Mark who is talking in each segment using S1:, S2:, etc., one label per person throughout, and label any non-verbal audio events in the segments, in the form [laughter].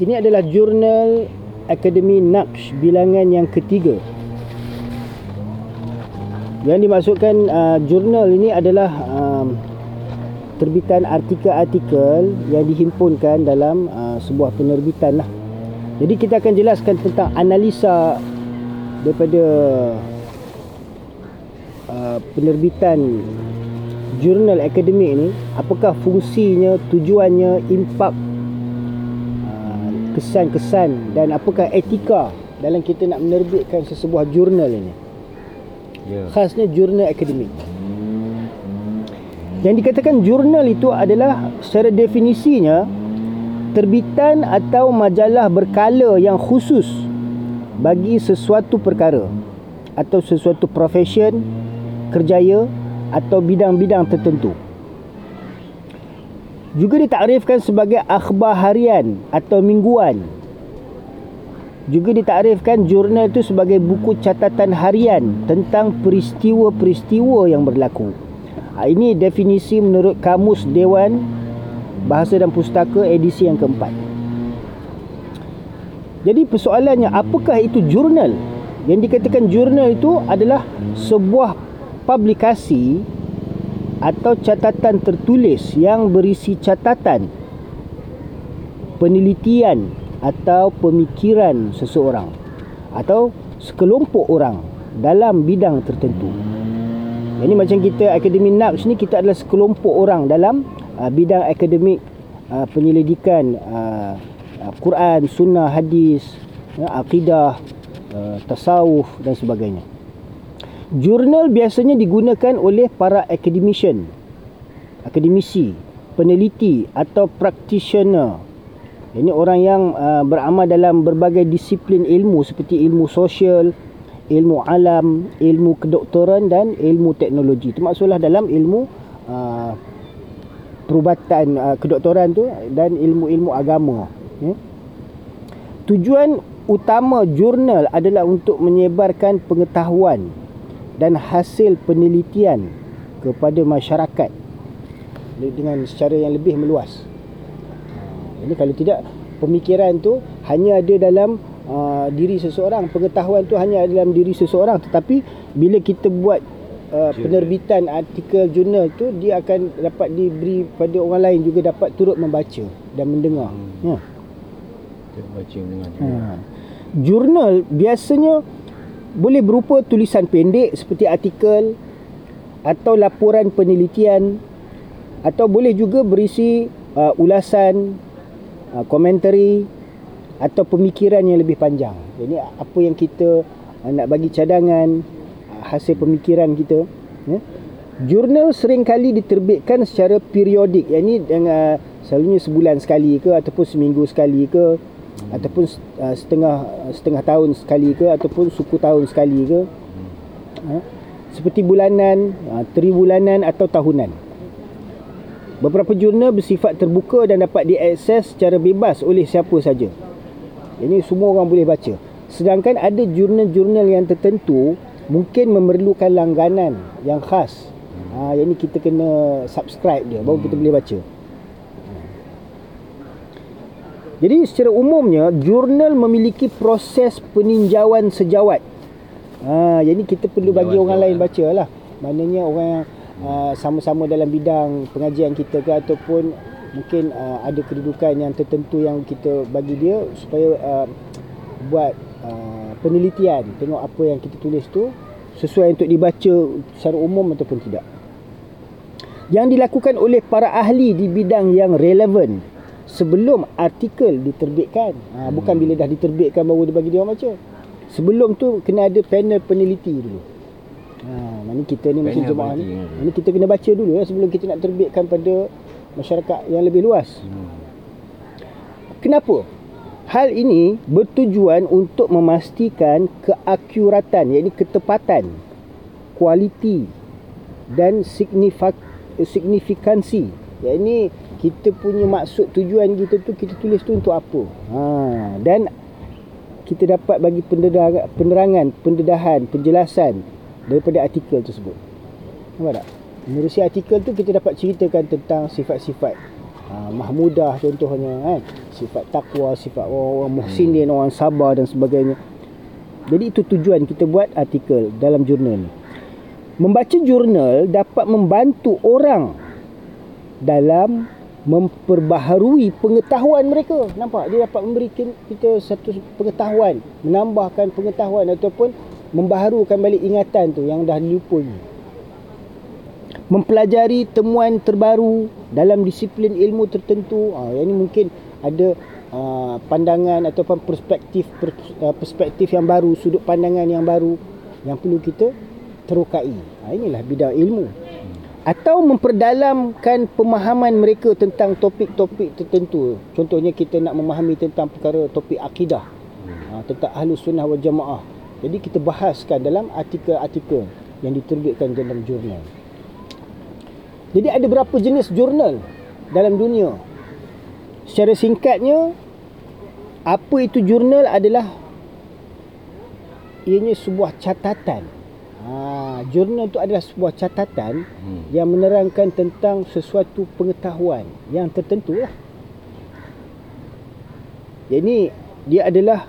S1: ini adalah jurnal Akademi Naqsh bilangan yang ketiga. Yang dimaksudkan uh, jurnal ini adalah um, terbitan artikel-artikel yang dihimpunkan dalam uh, sebuah penerbitan lah. Jadi kita akan jelaskan tentang analisa daripada uh, penerbitan jurnal akademik ni apakah fungsinya, tujuannya, impak kesan-kesan dan apakah etika dalam kita nak menerbitkan sesebuah jurnal ini. Yeah. Khasnya jurnal akademik. Yang dikatakan jurnal itu adalah secara definisinya terbitan atau majalah berkala yang khusus bagi sesuatu perkara atau sesuatu profession, kerjaya atau bidang-bidang tertentu juga ditakrifkan sebagai akhbar harian atau mingguan. Juga ditakrifkan jurnal itu sebagai buku catatan harian tentang peristiwa-peristiwa yang berlaku. Ha, ini definisi menurut Kamus Dewan Bahasa dan Pustaka edisi yang keempat. Jadi persoalannya apakah itu jurnal? Yang dikatakan jurnal itu adalah sebuah publikasi atau catatan tertulis yang berisi catatan penelitian atau pemikiran seseorang atau sekelompok orang dalam bidang tertentu. Ini macam kita Akademi NAPS ni kita adalah sekelompok orang dalam uh, bidang akademik uh, penyelidikan uh, uh, Quran, sunnah, hadis, uh, akidah, uh, tasawuf dan sebagainya. Jurnal biasanya digunakan oleh para academician, akademisi, peneliti atau practitioner. Ini orang yang uh, beramal dalam berbagai disiplin ilmu seperti ilmu sosial, ilmu alam, ilmu kedoktoran dan ilmu teknologi. Termasuklah dalam ilmu uh, perubatan uh, kedoktoran tu dan ilmu-ilmu agama. Ya. Tujuan utama jurnal adalah untuk menyebarkan pengetahuan dan hasil penelitian kepada masyarakat dengan secara yang lebih meluas. Ini kalau tidak pemikiran tu hanya ada dalam uh, diri seseorang, pengetahuan tu hanya ada dalam diri seseorang tetapi bila kita buat uh, penerbitan artikel jurnal tu dia akan dapat diberi pada orang lain juga dapat turut membaca dan mendengar. Hmm. Ya. Baca mendengar. Ha. Jurnal biasanya boleh berupa tulisan pendek seperti artikel atau laporan penelitian atau boleh juga berisi uh, ulasan uh, komentari atau pemikiran yang lebih panjang. Jadi apa yang kita uh, nak bagi cadangan uh, hasil pemikiran kita ya. Jurnal sering kali diterbitkan secara periodik. Yang ini dengan uh, selalunya sebulan sekali ke ataupun seminggu sekali ke. Ataupun uh, setengah setengah tahun sekali ke ataupun suku tahun sekali ke. Hmm. uh, seperti bulanan uh, tribulanan atau tahunan. Beberapa jurnal bersifat terbuka dan dapat diakses secara bebas oleh siapa saja. Ini semua orang boleh baca. Sedangkan ada jurnal-jurnal yang tertentu mungkin memerlukan langganan yang khas. Ha, yang ni kita kena subscribe dia baru hmm. kita boleh baca. Jadi secara umumnya jurnal memiliki proses peninjauan sejawat. Ha, jadi kita perlu bagi orang lain baca lah. Maknanya orang yang uh, sama-sama dalam bidang pengajian kita ke ataupun mungkin uh, ada kedudukan yang tertentu yang kita bagi dia supaya uh, buat uh, penelitian tengok apa yang kita tulis tu sesuai untuk dibaca secara umum ataupun tidak. Yang dilakukan oleh para ahli di bidang yang relevan sebelum artikel diterbitkan. Ha, hmm. Bukan bila dah diterbitkan baru dia bagi dia orang baca. Sebelum tu kena ada panel peneliti dulu. Ha, mana kita ni macam jemaah ni. Ini kita kena baca dulu ya, sebelum kita nak terbitkan pada masyarakat yang lebih luas. Hmm. Kenapa? Hal ini bertujuan untuk memastikan keakuratan, iaitu ketepatan, kualiti dan signifikansi. Ini kita punya maksud tujuan kita tu kita tulis tu untuk apa? Ha, dan kita dapat bagi penerangan pendedahan penjelasan daripada artikel tersebut. Nampak tak? Menerusi artikel tu kita dapat ceritakan tentang sifat-sifat ha, mahmudah contohnya kan? Sifat takwa sifat orang muhsinin orang sabar dan sebagainya. Jadi itu tujuan kita buat artikel dalam jurnal ni. Membaca jurnal dapat membantu orang dalam memperbaharui pengetahuan mereka. Nampak? Dia dapat memberikan kita satu pengetahuan menambahkan pengetahuan ataupun membaharukan balik ingatan tu yang dah dilupa ni mempelajari temuan terbaru dalam disiplin ilmu tertentu. Ha, yang ni mungkin ada uh, pandangan ataupun perspektif uh, perspektif yang baru sudut pandangan yang baru yang perlu kita terukai ha, inilah bidang ilmu atau memperdalamkan pemahaman mereka tentang topik-topik tertentu. Contohnya kita nak memahami tentang perkara topik akidah. Ha, tentang ahlu sunnah wal jamaah. Jadi kita bahaskan dalam artikel-artikel yang diterbitkan dalam jurnal. Jadi ada berapa jenis jurnal dalam dunia? Secara singkatnya, apa itu jurnal adalah ianya sebuah catatan Ha, jurnal itu adalah sebuah catatan hmm. yang menerangkan tentang sesuatu pengetahuan yang tertentu lah. Jadi dia adalah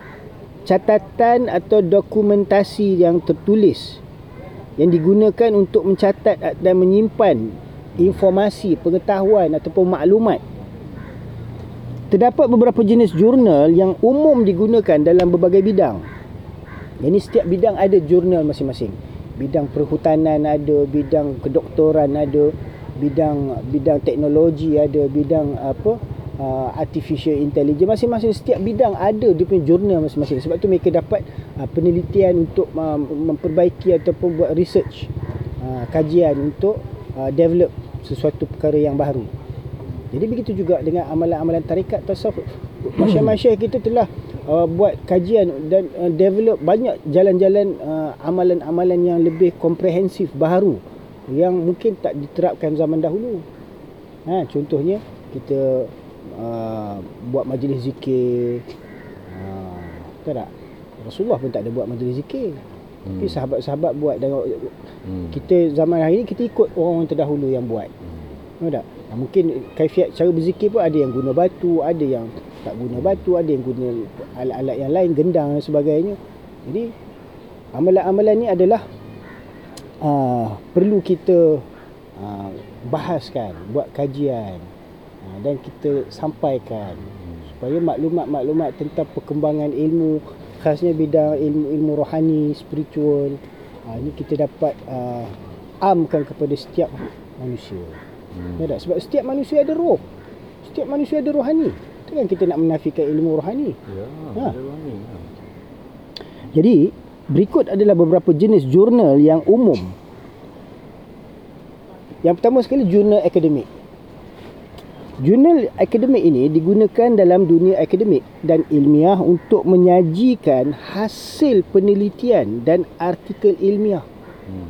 S1: catatan atau dokumentasi yang tertulis yang digunakan untuk mencatat dan menyimpan informasi, pengetahuan ataupun maklumat. Terdapat beberapa jenis jurnal yang umum digunakan dalam berbagai bidang. Jadi setiap bidang ada jurnal masing-masing bidang perhutanan ada bidang kedoktoran ada bidang bidang teknologi ada bidang apa uh, artificial intelligence. Masing-masing setiap bidang ada dia punya jurnal masing-masing. Sebab tu mereka dapat uh, penelitian untuk uh, memperbaiki ataupun buat research uh, kajian untuk uh, develop sesuatu perkara yang baru. Jadi begitu juga dengan amalan-amalan tarikat tasawuf. Masyarakat kita telah uh, buat kajian dan uh, develop banyak jalan-jalan uh, amalan-amalan yang lebih komprehensif baru yang mungkin tak diterapkan zaman dahulu. Ha, contohnya kita uh, buat majlis zikir. Uh, tak tak? Rasulullah pun tak ada buat majlis zikir. Hmm. Tapi sahabat-sahabat buat dan hmm. kita zaman hari ini kita ikut orang-orang terdahulu yang buat. Hmm. Tak? Mungkin kaifiat cara berzikir pun ada yang guna batu, ada yang tak guna batu ada yang guna alat-alat yang lain gendang dan sebagainya. Jadi amalan-amalan ni adalah uh, perlu kita uh, bahaskan buat kajian uh, dan kita sampaikan. Supaya maklumat-maklumat tentang perkembangan ilmu khasnya bidang ilmu-ilmu rohani spiritual uh, ini kita dapat uh, amkan kepada setiap manusia. Hmm. Ya sebab setiap manusia ada roh. Setiap manusia ada rohani Takkan kita nak menafikan ilmu rohani? Ya, ha. rohani. Ya. Jadi, berikut adalah beberapa jenis jurnal yang umum. Yang pertama sekali, jurnal akademik. Jurnal akademik ini digunakan dalam dunia akademik dan ilmiah untuk menyajikan hasil penelitian dan artikel ilmiah. Hmm.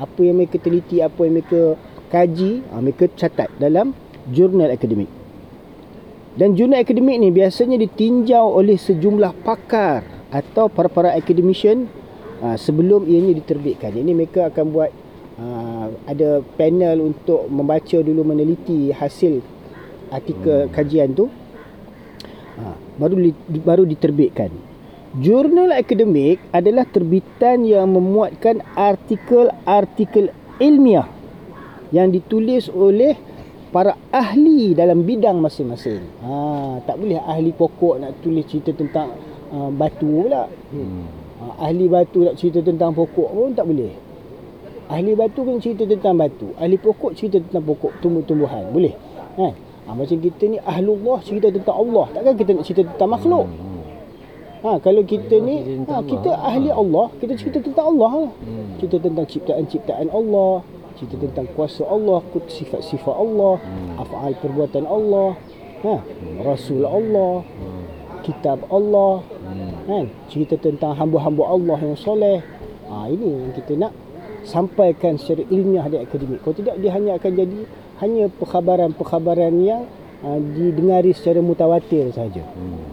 S1: Apa yang mereka teliti, apa yang mereka kaji, ha, mereka catat dalam jurnal akademik. Dan jurnal akademik ni biasanya ditinjau oleh sejumlah pakar atau para-para academician uh, sebelum ianya diterbitkan. Jadi mereka akan buat uh, ada panel untuk membaca dulu meneliti hasil artikel hmm. kajian tu. Uh, baru baru diterbitkan. Jurnal akademik adalah terbitan yang memuatkan artikel-artikel ilmiah yang ditulis oleh para ahli dalam bidang masing-masing. Ha, tak boleh ahli pokok nak tulis cerita tentang uh, batu pula. Hmm. Ha, ahli batu nak cerita tentang pokok pun tak boleh. Ahli batu kan cerita tentang batu. Ahli pokok cerita tentang pokok tumbuh-tumbuhan. Boleh. Ha? ha macam kita ni ahlullah cerita tentang Allah. Takkan kita nak cerita tentang makhluk. Hmm. hmm. Ha, kalau kita ni ha, kita ahli Allah, kita cerita tentang Allah lah. Hmm. Cerita tentang ciptaan-ciptaan Allah, cerita tentang kuasa Allah, sifat-sifat Allah, hmm. afal perbuatan Allah, ha, rasul Allah, hmm. kitab Allah, hmm. kan? Cerita tentang hamba-hamba Allah yang soleh. Ha, ini yang kita nak sampaikan secara ilmiah dan akademik. Kalau tidak dia hanya akan jadi hanya perkhabaran-perkhabaran yang ha, didengari secara mutawatir saja. Hmm.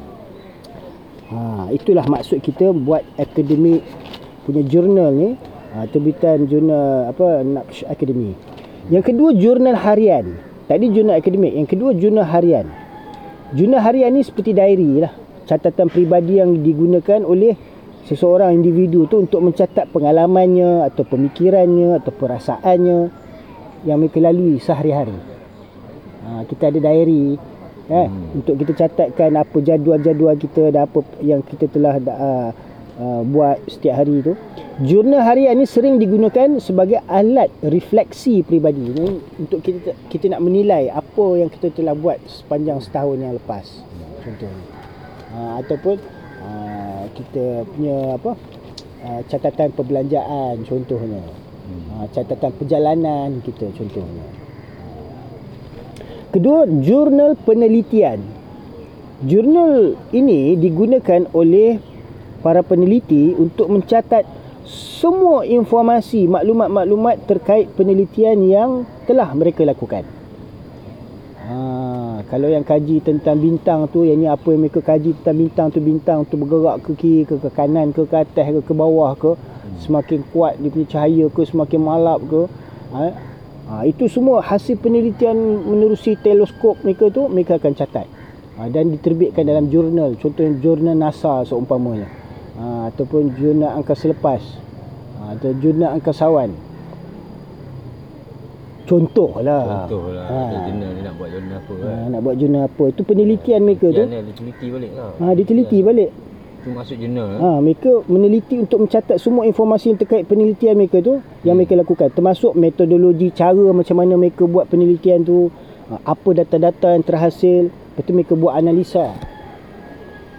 S1: Ha, itulah maksud kita buat akademik punya jurnal ni ha, terbitan jurnal apa Naqsh Academy. Yang kedua jurnal harian. Tadi jurnal akademik. Yang kedua jurnal harian. Jurnal harian ni seperti diary lah. Catatan peribadi yang digunakan oleh seseorang individu tu untuk mencatat pengalamannya atau pemikirannya atau perasaannya yang mereka lalui sehari-hari. Ha, kita ada diary eh hmm. untuk kita catatkan apa jadual-jadual kita dan apa yang kita telah uh, uh, buat setiap hari tu. Jurnal harian ni sering digunakan sebagai alat refleksi peribadi Ini untuk kita kita nak menilai apa yang kita telah buat sepanjang setahun yang lepas. Contohnya. Uh, ataupun uh, kita punya apa? Uh, catatan perbelanjaan contohnya. Uh, catatan perjalanan kita contohnya. Kedua, jurnal penelitian. Jurnal ini digunakan oleh para peneliti untuk mencatat semua informasi, maklumat-maklumat terkait penelitian yang telah mereka lakukan. Ha, kalau yang kaji tentang bintang tu, yang ni apa yang mereka kaji tentang bintang tu, bintang tu bergerak ke kiri ke, ke kanan ke, ke atas ke, ke bawah ke, semakin kuat dia punya cahaya ke, semakin malap ke. Ha, Ha, itu semua hasil penelitian menerusi teleskop mereka tu mereka akan catat. Ha, dan diterbitkan dalam jurnal, contohnya jurnal NASA seumpamanya. Ha, ataupun jurnal angkasa lepas. Ha, atau jurnal angkasawan. Contohlah.
S2: Contohlah. Ha. Jurnal nak buat jurnal apa
S1: ha, kan. nak buat jurnal apa. Itu penelitian mereka tu.
S2: Dia diteliti balik lah.
S1: Ha, diteliti balik
S2: itu masuk jurnal
S1: ha, mereka meneliti untuk mencatat semua informasi yang terkait penelitian mereka tu yang hmm. mereka lakukan termasuk metodologi cara macam mana mereka buat penelitian tu ha, apa data-data yang terhasil lepas tu mereka buat analisa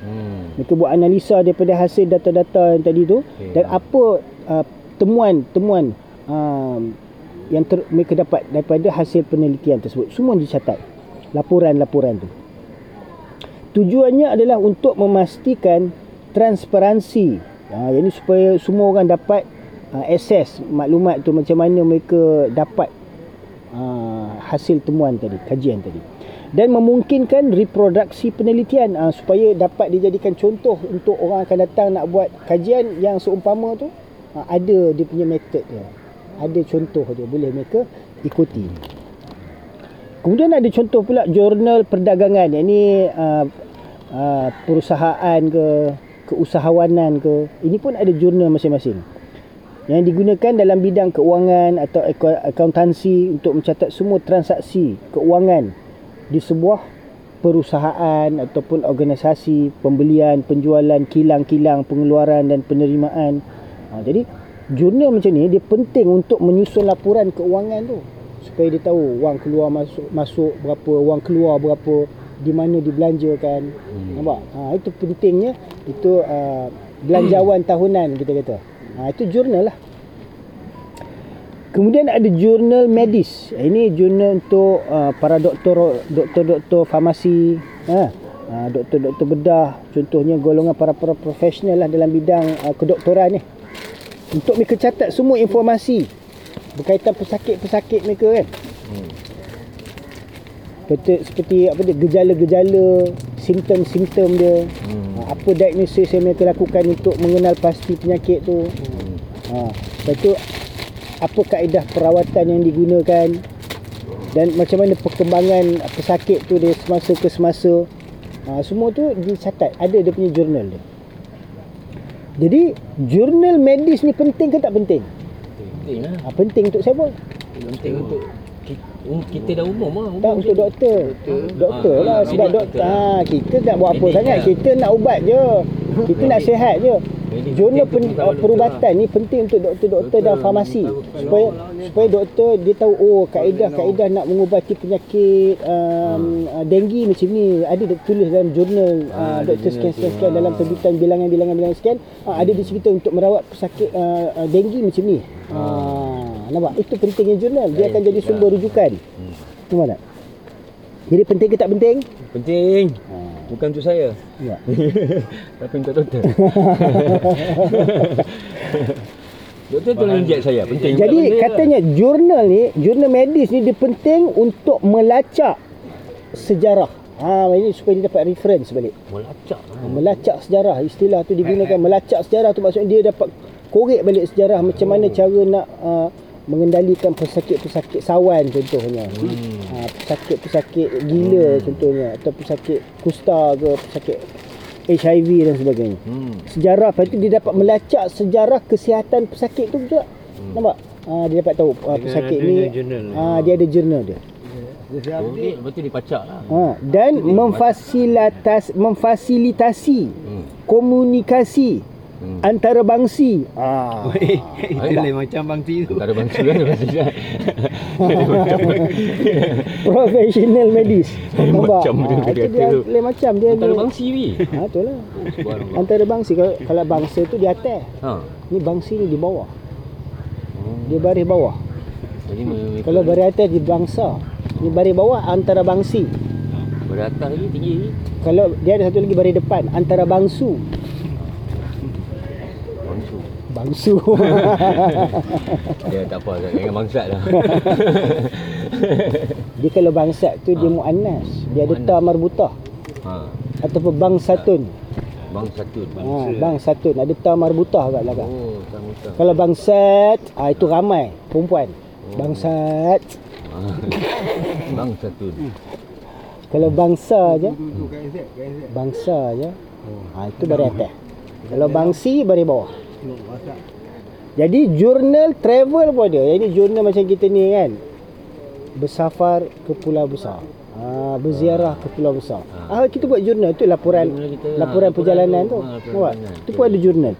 S1: hmm. mereka buat analisa daripada hasil data-data yang tadi tu okay. dan apa uh, temuan-temuan uh, yang ter, mereka dapat daripada hasil penelitian tersebut semua dicatat laporan-laporan tu tujuannya adalah untuk memastikan transparansi. Ha, yang ini supaya semua orang dapat uh, akses maklumat tu macam mana mereka dapat uh, hasil temuan tadi, kajian tadi. Dan memungkinkan reproduksi penelitian uh, supaya dapat dijadikan contoh untuk orang akan datang nak buat kajian yang seumpama tu uh, ada dia punya method dia. Ada contoh dia boleh mereka ikuti. Kemudian ada contoh pula jurnal perdagangan. Yang ini uh, uh, perusahaan ke keusahawanan ke ini pun ada jurnal masing-masing yang digunakan dalam bidang keuangan atau akuntansi untuk mencatat semua transaksi keuangan di sebuah perusahaan ataupun organisasi pembelian, penjualan, kilang-kilang, pengeluaran dan penerimaan. Ha, jadi jurnal macam ni dia penting untuk menyusun laporan keuangan tu. Supaya dia tahu wang keluar masuk masuk berapa, wang keluar berapa, di mana dibelanjakan. Hmm. nampak? Ha, itu pentingnya itu uh, belanjawan tahunan kita kata. Ha, itu jurnal lah kemudian ada jurnal medis. Ini jurnal untuk uh, para doktor doktor-doktor farmasi ha, uh, doktor-doktor bedah contohnya golongan para para profesional lah dalam bidang uh, kedoktoran ni. Untuk mereka catat semua informasi berkaitan pesakit-pesakit mereka kan? Hmm. Seperti, seperti apa dia gejala-gejala simptom-simptom dia. Hmm. Ha, apa diagnosis yang mereka lakukan untuk mengenal pasti penyakit tu. Hmm. ha, lepas tu apa kaedah perawatan yang digunakan? Dan macam mana perkembangan pesakit tu dia semasa ke semasa? Ha, semua tu dicatat. Ada dia punya jurnal dia. Jadi jurnal medis ni penting ke tak penting?
S2: Penting lah.
S1: Ha, penting untuk siapa?
S2: Penting untuk Um, kita dah umum lah.
S1: Umum tak untuk doktor. doktor, doktor ha, lah sebab doktor ha, kita tak buat apa sangat lah. kita nak ubat je. Kita nak sihat je jurnal pen, uh, perubatan ni penting untuk doktor-doktor dan farmasi. supaya supaya doktor dia tahu oh kaedah-kaedah nak mengubati penyakit um, uh, denggi macam ni. Ada tulis dalam jurnal uh, doktor sekian-sekian dalam terbitan bilangan-bilangan sekian. Uh, ada dicerita untuk merawat pesakit uh, uh, denggi macam ni. Uh, nampak? Itu pentingnya jurnal. Dia akan jadi sumber rujukan. Hmm. nampak tak? Jadi penting ke tak penting?
S2: Penting. Ha. Bukan untuk saya ya [laughs] tapi untuk doktor [laughs] doktor tu injek saya penting
S1: jadi katanya lah. jurnal ni jurnal medis ni dia penting untuk melacak sejarah Ha, ini supaya dia dapat reference balik.
S2: Melacak.
S1: Ha, melacak sejarah. Istilah tu digunakan. melacak sejarah tu maksudnya dia dapat korek balik sejarah macam mana cara nak uh, mengendalikan pesakit-pesakit sawan contohnya.
S2: Hmm.
S1: Ha, pesakit-pesakit gila contohnya atau pesakit kusta ke pesakit HIV dan sebagainya.
S2: Hmm.
S1: Sejarah lepas tu dia dapat melacak sejarah kesihatan pesakit tu juga.
S2: Hmm.
S1: Nampak? Ha, dia dapat tahu uh, pesakit ni ha, dia ada jurnal dia.
S2: Lepas tu dipacak lah.
S1: Ha, dan memfasilitas memfasilitasi
S2: Hmm.
S1: komunikasi
S2: Hmm.
S1: antarabangsi. Ah.
S3: Itu lain macam bang Ti tu.
S2: Tak ada bangsa kan. [laughs]
S1: Professional medis. Nampak?
S2: Macam dia
S1: Ha,
S2: kata
S1: dia
S2: tu.
S1: lain macam dia. Dia-
S2: bangsi ni.
S1: Ha, tu lah.
S2: Subhanallah.
S1: Antarabangsi kalau, kalau bangsa tu di atas.
S2: Ha.
S1: Ni bangsi ni di bawah.
S2: Hmm.
S1: Dia baris bawah.
S2: Jadi mereka
S1: Kalau baris atas di bangsa. Ni baris bawah antarabangsi.
S2: pada atas lagi tinggi.
S1: Kalau dia ada satu lagi baris depan antara bangsu.
S2: Bangsu. Dia [laughs] tak apa tak ingat bangsat lah. [laughs]
S1: dia kalau bangsat tu dia muannas. Dia ada ta marbutah
S2: ha.
S1: ataupun bangsatun.
S2: Bang satu.
S1: Ha, bangsatun ada ta marbutah kat belakang.
S2: Oh.
S1: Kalau bangsat, ah itu ramai perempuan. Bangsat. [laughs]
S2: Bang satu.
S1: Kalau bangsa je, bangsa je. Ha, itu baris atas. Kalau bangsi baris bawah. Jadi jurnal travel pun ada. Yang ni jurnal macam kita ni kan. Bersafar ke pulau besar. Ha, berziarah ke pulau besar. Ah kita buat jurnal tu laporan
S2: Jurnal kita, ha,
S1: laporan perjalanan
S2: tu, ha, perjalanan.
S1: Tu pun ada jurnal.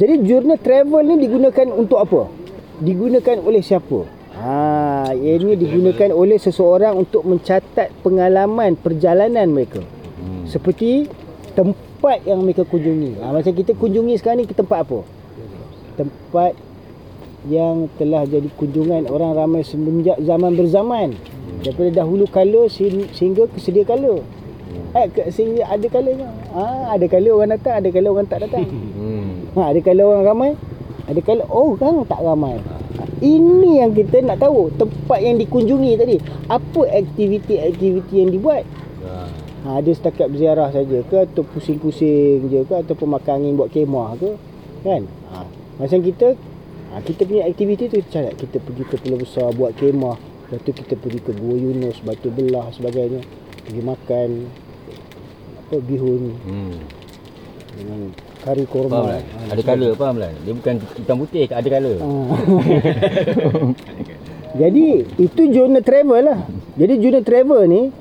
S1: Jadi jurnal travel ni digunakan untuk apa? Digunakan oleh siapa? Ha, ini digunakan oleh seseorang untuk mencatat pengalaman perjalanan mereka.
S2: Hmm.
S1: Seperti tempat yang mereka kunjungi. Ha, macam kita kunjungi sekarang ni ke tempat apa? Tempat yang telah jadi kunjungan orang ramai semenjak zaman berzaman. Daripada dahulu kala se- sehingga ke sedia kala. Eh, sehingga ada kalanya. Ha, ada kala orang datang, ada kala orang tak datang. [laughs]
S2: Hmm.
S1: Ha, ada kala orang ramai, ada kala orang tak ramai. Ini yang kita nak tahu tempat yang dikunjungi tadi. Apa aktiviti-aktiviti yang dibuat?
S2: Ha.
S1: Ha, ada setakat berziarah saja ke atau pusing-pusing je ke ataupun makan angin buat kemah ke kan ha, macam kita ha, kita punya aktiviti tu cakap kita pergi ke Pulau Besar buat kemah lepas tu kita pergi ke Gua Yunus Batu Belah sebagainya pergi makan apa bihun
S2: Hmm.
S1: dengan kari
S2: Faham
S1: korma
S2: lah. Ada colour faham lah. Dia bukan hitam putih, ada colour.
S1: Ha. [laughs] Jadi itu jurnal travel lah. Jadi jurnal travel ni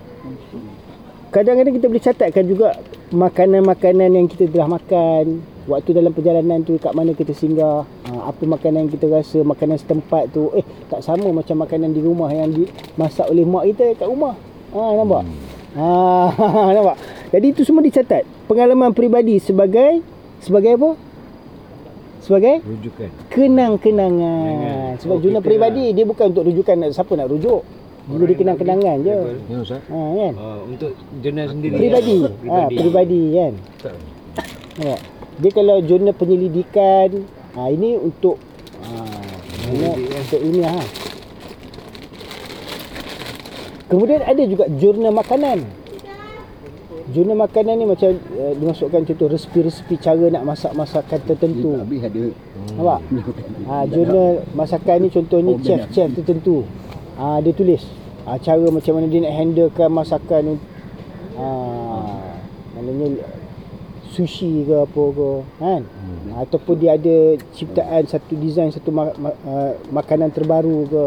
S1: kadang-kadang kita boleh catatkan juga makanan-makanan yang kita telah makan waktu dalam perjalanan tu kat mana kita singgah ha, apa makanan yang kita rasa makanan setempat tu. Eh tak sama macam makanan di rumah yang dimasak oleh mak kita kat rumah. Ha nampak? Ha [laughs] nampak? Jadi itu semua dicatat. Pengalaman peribadi sebagai sebagai apa? Sebagai?
S3: Rujukan.
S1: kenang-kenangan. Sebab
S3: Oh,
S1: jurnal peribadi dia bukan untuk rujukan siapa nak rujuk. Dia jadi kenang-kenangan je.
S2: Ya Ustaz.
S1: Ha kan?
S3: Oh, untuk jurnal sendiri.
S1: Peribadi. Ha
S3: Peribadi.
S1: peribadi kan. Nampak? Dia kalau jurnal penyelidikan, ha ini untuk ha mana untuk ini ha. Kemudian ada juga jurnal makanan. Jurnal makanan ni macam uh, dimasukkan contoh resepi-resepi cara nak masak masakan tertentu.
S4: Habis ada
S1: Nampak? [laughs] Ha, jurnal masakan ni contohnya chef-chef tertentu. Ha, dia tulis ha, cara macam mana dia nak handlekan masakan ni. Ha, maknanya sushi ke apa ke kan hmm. ataupun dia ada ciptaan satu design satu ma- ma- uh, makanan terbaru ke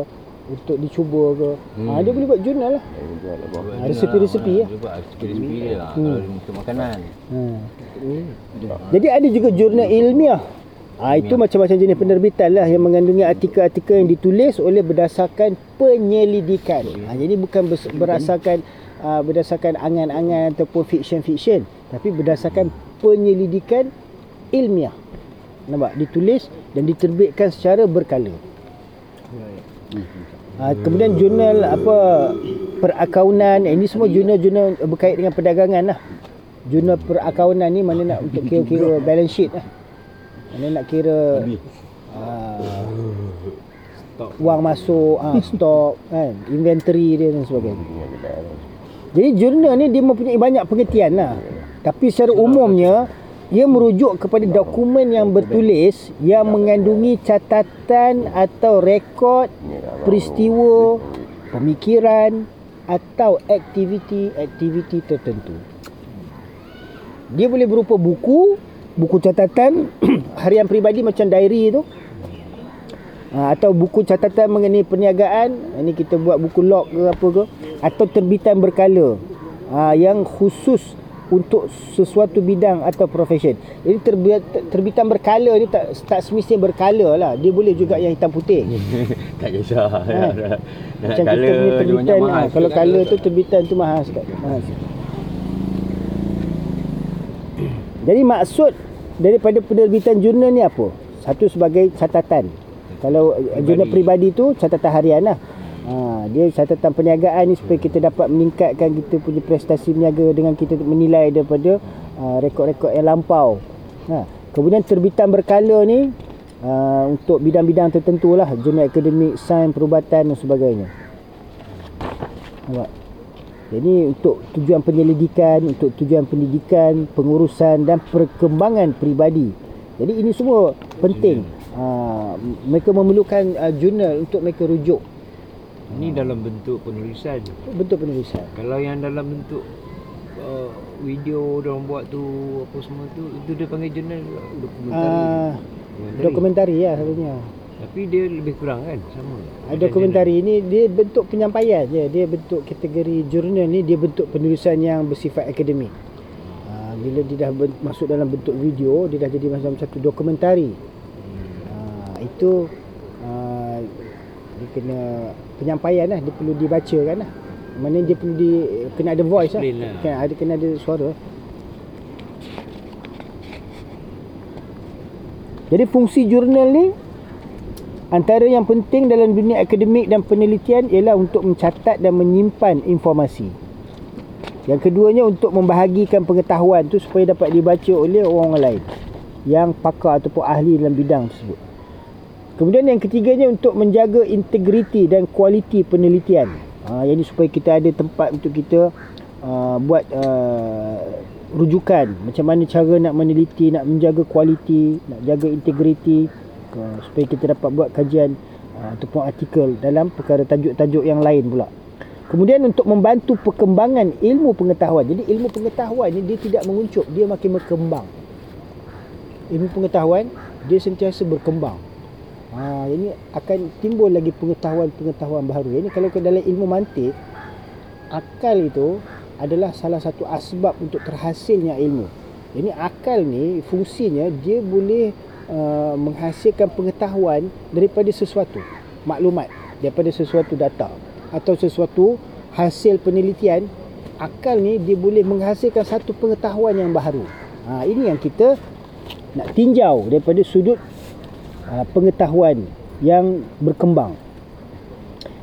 S1: untuk dicuba ke hmm. ha, dia boleh buat jurnal lah ha, resepi-resepi ya
S2: buat resepi-resepi lah.
S1: Hmm.
S2: Kalau untuk makanan.
S1: Ha. Jadi ada juga jurnal ilmiah. Ha, itu macam-macam jenis penerbitan lah yang mengandungi artikel-artikel yang ditulis oleh berdasarkan penyelidikan. Ha, jadi bukan berdasarkan uh, berdasarkan angan-angan ataupun fiction-fiction, tapi berdasarkan penyelidikan ilmiah. Nampak? Ditulis dan diterbitkan secara berkala. Ha, kemudian jurnal apa perakaunan ini semua jurnal-jurnal berkait dengan perdagangan lah. Jurnal perakaunan ni mana nak untuk [laughs] kira-kira balance sheet lah. Mana nak kira uh, wang masuk, [laughs] uh, stok kan, inventory dia dan sebagainya. Jadi jurnal ni dia mempunyai banyak pengertian lah. Tapi secara umumnya ia merujuk kepada dokumen yang bertulis yang mengandungi catatan atau rekod peristiwa, pemikiran atau aktiviti-aktiviti tertentu. Dia boleh berupa buku, buku catatan [clears throat] harian peribadi macam diary tu. Ha, atau buku catatan mengenai perniagaan, ini kita buat buku log ke apa ke atau terbitan berkala. Ha, yang khusus untuk sesuatu bidang atau profession. Terbit, terbitan berkala ni tak tak semestinya berkala lah. Dia boleh juga yang hitam putih. [laughs]
S2: tak kisah. [laughs]
S1: Ha. Macam kita punya terbitan ha, kalau kala tu terbitan tu mahal sikit. Mahal sikit. Jadi maksud daripada penerbitan jurnal ni apa? Satu sebagai catatan. Kalau pribadi. jurnal peribadi tu catatan harian lah. Ha, dia catatan perniagaan ni supaya kita dapat meningkatkan kita punya prestasi berniaga dengan kita menilai daripada uh, rekod-rekod yang lampau. Ha, kemudian terbitan berkala ni uh, untuk bidang-bidang tertentu lah. Jurnal akademik, sains, perubatan dan sebagainya. Nampak? Jadi untuk tujuan penyelidikan, untuk tujuan pendidikan, pengurusan dan perkembangan peribadi. Jadi ini semua penting. Uh, mereka memerlukan uh, jurnal untuk mereka rujuk
S3: ini dalam bentuk penulisan.
S1: Bentuk penulisan.
S3: Kalau yang dalam bentuk uh, video orang buat tu apa semua tu itu dia panggil jurnal dokumentari. Uh,
S1: dokumentari. dokumentari ya selalunya.
S3: Tapi dia lebih kurang kan sama.
S1: Uh, dokumentari ini dia bentuk penyampaian je. Dia bentuk kategori jurnal ni dia bentuk penulisan yang bersifat akademik. Uh, bila dia dah masuk dalam bentuk video, dia dah jadi macam satu dokumentari. Uh, itu uh, dia kena penyampaian lah dia perlu dibaca kan lah mana dia perlu di kena ada voice lah. lah kena ada kena ada suara jadi fungsi jurnal ni antara yang penting dalam dunia akademik dan penelitian ialah untuk mencatat dan menyimpan informasi. Yang keduanya untuk membahagikan pengetahuan tu supaya dapat dibaca oleh orang lain yang pakar ataupun ahli dalam bidang tersebut. Kemudian yang ketiganya untuk menjaga integriti dan kualiti penelitian. Ha, yang ini supaya kita ada tempat untuk kita uh, buat uh, rujukan macam mana cara nak meneliti, nak menjaga kualiti, nak jaga integriti uh, supaya kita dapat buat kajian uh, ataupun artikel dalam perkara tajuk-tajuk yang lain pula. Kemudian untuk membantu perkembangan ilmu pengetahuan. Jadi ilmu pengetahuan ni dia tidak menguncup, dia makin berkembang. Ilmu pengetahuan dia sentiasa berkembang. Ha, ini akan timbul lagi pengetahuan-pengetahuan baru. Ini kalau ke dalam ilmu mantik, akal itu adalah salah satu asbab untuk terhasilnya ilmu. Ini akal ni fungsinya dia boleh uh, menghasilkan pengetahuan daripada sesuatu maklumat, daripada sesuatu data atau sesuatu hasil penelitian. Akal ni dia boleh menghasilkan satu pengetahuan yang baru. Ha, ini yang kita nak tinjau daripada sudut uh, pengetahuan yang berkembang.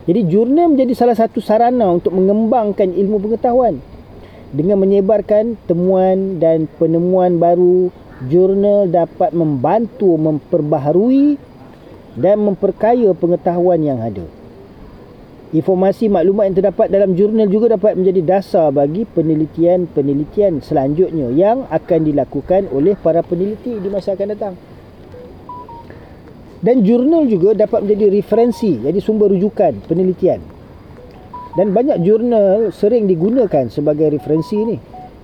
S1: Jadi jurnal menjadi salah satu sarana untuk mengembangkan ilmu pengetahuan. Dengan menyebarkan temuan dan penemuan baru, jurnal dapat membantu memperbaharui dan memperkaya pengetahuan yang ada. Informasi maklumat yang terdapat dalam jurnal juga dapat menjadi dasar bagi penelitian-penelitian selanjutnya yang akan dilakukan oleh para peneliti di masa akan datang. Dan jurnal juga dapat menjadi referensi jadi sumber rujukan penelitian. Dan banyak jurnal sering digunakan sebagai referensi ni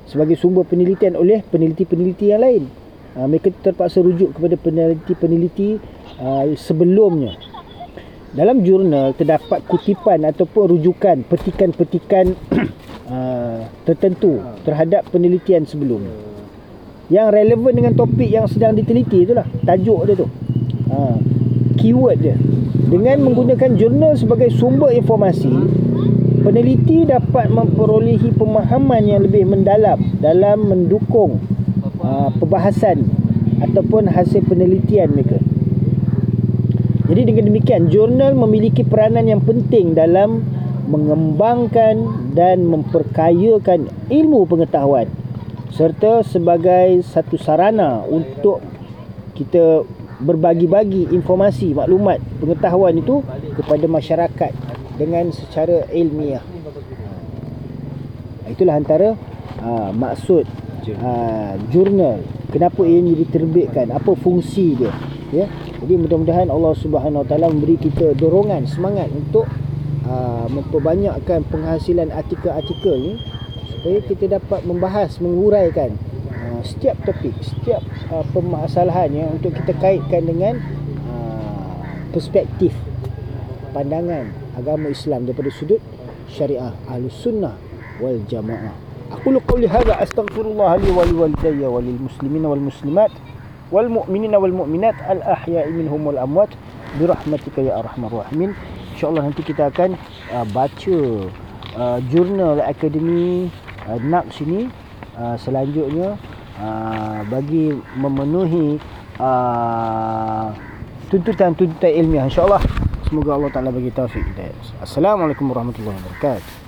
S1: sebagai sumber penelitian oleh peneliti-peneliti yang lain uh, mereka terpaksa rujuk kepada peneliti-peneliti uh, sebelumnya. Dalam jurnal terdapat kutipan ataupun rujukan petikan-petikan uh, [clears throat] tertentu terhadap penelitian sebelumnya. Yang relevan dengan topik yang sedang diteliti itulah tajuk dia tu. Ha, keyword dia. Dengan menggunakan jurnal sebagai sumber informasi peneliti dapat memperolehi pemahaman yang lebih mendalam dalam mendukung uh, perbahasan ataupun hasil penelitian mereka jadi dengan demikian jurnal memiliki peranan yang penting dalam mengembangkan dan memperkayakan ilmu pengetahuan serta sebagai satu sarana untuk kita berbagi-bagi informasi, maklumat, pengetahuan itu kepada masyarakat dengan secara ilmiah. Itulah antara uh, maksud uh, jurnal. Kenapa ia ini diterbitkan? Apa fungsi dia? Ya? Jadi mudah-mudahan Allah Subhanahu Wa Taala memberi kita dorongan semangat untuk uh, memperbanyakkan penghasilan artikel-artikel ni supaya kita dapat membahas menguraikan uh, setiap topik setiap uh, permasalahan yang untuk kita kaitkan dengan uh, perspektif pandangan agama Islam daripada sudut syariah ahlus sunnah wal jamaah wal muslimat wal mu'minina wal mu'minat al ahya'i minhum wal amwat bi rahmatika ya arhamar rahimin insyaallah nanti kita akan uh, baca uh, jurnal akademi uh, NAPS ini selanjutnya bagi memenuhi uh, tuntutan-tuntutan ilmiah. insyaallah semoga Allah Taala bagi taufik assalamualaikum warahmatullahi wabarakatuh